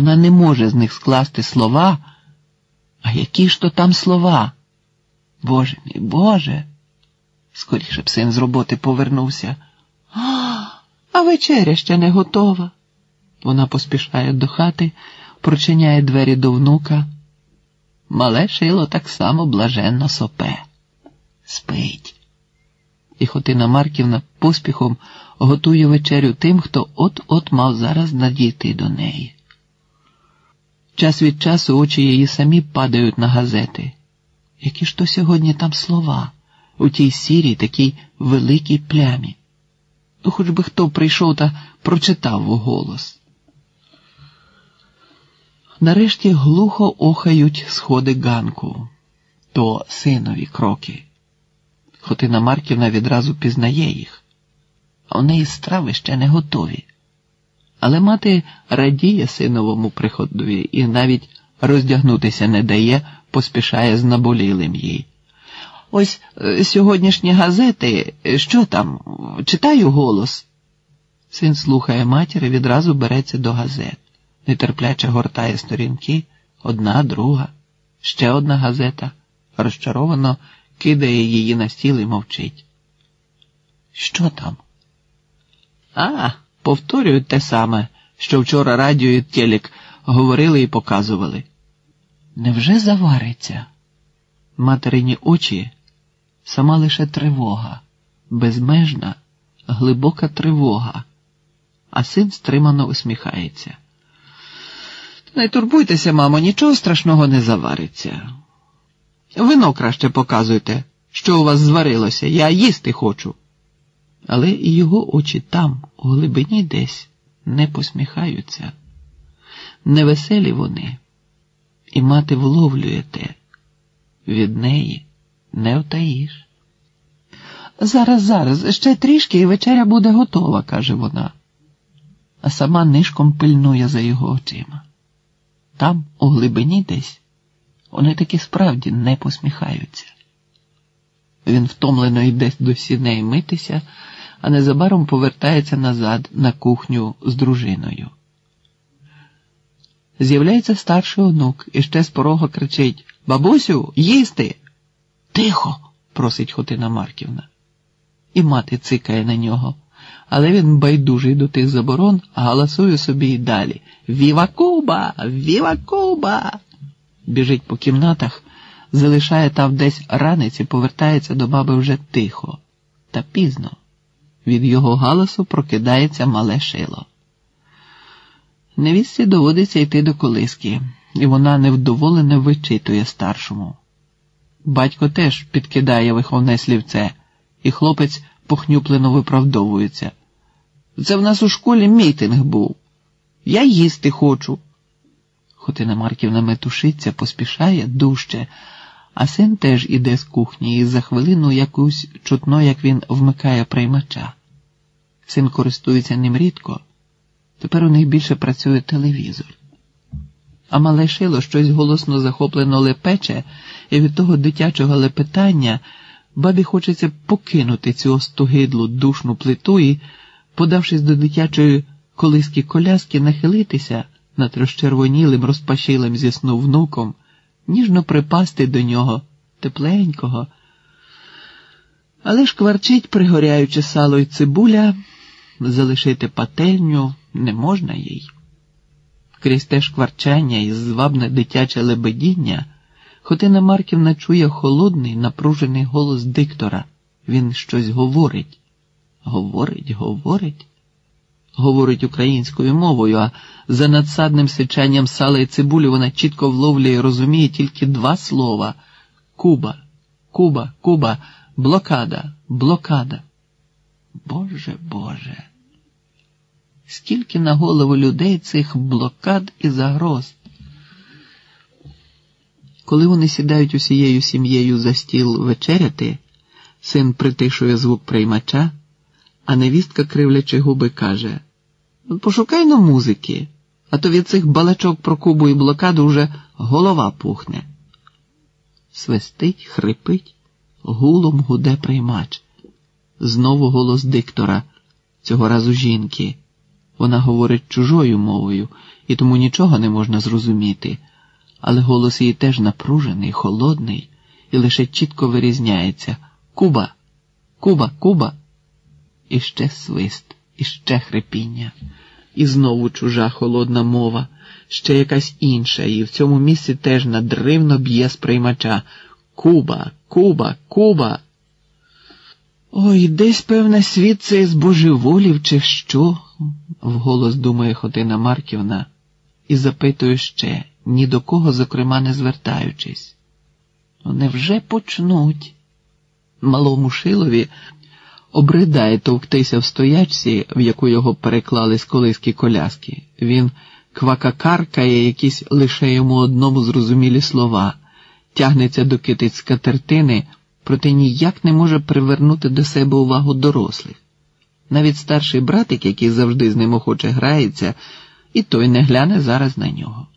Вона не може з них скласти слова. А які ж то там слова? Боже мій, Боже. Скоріше б син з роботи повернувся. А, вечеря ще не готова. Вона поспішає до хати, прочиняє двері до внука. Мале шило так само блаженно сопе. Спить. І Хотина Марківна поспіхом готує вечерю тим, хто от-от мав зараз надійти до неї. Час від часу очі її самі падають на газети. Які ж то сьогодні там слова у тій сірій, такій великій плямі? Ну, хоч би хто прийшов та прочитав голос. Нарешті глухо охають сходи ганку, то синові кроки. Хотина Марківна відразу пізнає їх, а у неї страви ще не готові. Але мати радіє синовому приходові і навіть роздягнутися не дає, поспішає з наболілим їй. Ось е, сьогоднішні газети, що там? Читаю голос. Син слухає матір і відразу береться до газет. Нетерпляче гортає сторінки, одна, друга, ще одна газета, розчаровано кидає її на стіл і мовчить. Що там? А, повторюють те саме, що вчора радіо і телек говорили і показували. Невже завариться? Материні очі сама лише тривога, безмежна, глибока тривога, а син стримано усміхається. Не турбуйтеся, мамо, нічого страшного не завариться. Вино краще показуйте, що у вас зварилося, я їсти хочу. Але і його очі там, у глибині десь, не посміхаються. Невеселі вони, і мати вловлює те. Від неї не втаїш. Зараз, зараз, ще трішки і вечеря буде готова, каже вона, а сама нишком пильнує за його очима. Там, у глибині десь, вони таки справді не посміхаються. Він втомлено йде до сіней митися, а незабаром повертається назад на кухню з дружиною. З'являється старший онук і ще з порога кричить Бабусю, їсти. Тихо, просить Хотина Марківна. І мати цикає на нього, але він байдужий до тих заборон, галасує собі й далі Віва Куба! Віва Куба! Біжить по кімнатах, залишає там десь ранець і повертається до баби вже тихо, та пізно. Від його галасу прокидається мале шило. Невістці доводиться йти до колиски, і вона невдоволено вичитує старшому. Батько теж підкидає виховне слівце, і хлопець похнюплено виправдовується. Це в нас у школі мітинг був. Я їсти хочу. Хотина Марківна метушиться, поспішає дужче, а син теж іде з кухні і за хвилину якусь чутно, як він вмикає приймача. Син користується ним рідко. Тепер у них більше працює телевізор. А мале шило щось голосно захоплено лепече, і від того дитячого лепетання бабі хочеться покинути цю остогидлу душну плиту і, подавшись до дитячої колиски коляски, нахилитися над розчервонілим, розпашилим зі сну внуком, ніжно припасти до нього тепленького. Але ж кварчить, пригоряючи сало й цибуля, залишити пательню не можна їй. Крізь те шкварчання і звабне дитяче лебедіння, Хотина Марківна чує холодний, напружений голос диктора. Він щось говорить. Говорить, говорить. Говорить українською мовою, а за надсадним сичанням сала і цибулі вона чітко вловлює і розуміє тільки два слова Куба, Куба, Куба, блокада, блокада. Боже Боже скільки на голову людей цих блокад і загроз. Коли вони сідають усією сім'єю за стіл вечеряти, син притишує звук приймача, а невістка, кривлячи губи, каже Пошукай но музики, а то від цих балачок про кубу і блокаду вже голова пухне. Свистить, хрипить, гулом гуде приймач. Знову голос диктора, цього разу жінки. Вона говорить чужою мовою, і тому нічого не можна зрозуміти, але голос її теж напружений, холодний і лише чітко вирізняється Куба, Куба, Куба. І ще свист, і ще хрипіння, і знову чужа холодна мова, ще якась інша, і в цьому місці теж надривно б'є сприймача Куба, Куба, Куба. Ой, десь, певне, світ цей збожеволів, чи що? вголос думає Хотина Марківна, і запитує ще, ні до кого, зокрема, не звертаючись. «Ну, Невже почнуть? Малому шилові обридає товктися в стоячці, в яку його переклали з колиски коляски. Він квакакаркає якісь лише йому одному зрозумілі слова, тягнеться до китиць скатертини, проте ніяк не може привернути до себе увагу дорослих. Навіть старший братик, який завжди з ним охоче грається, і той не гляне зараз на нього.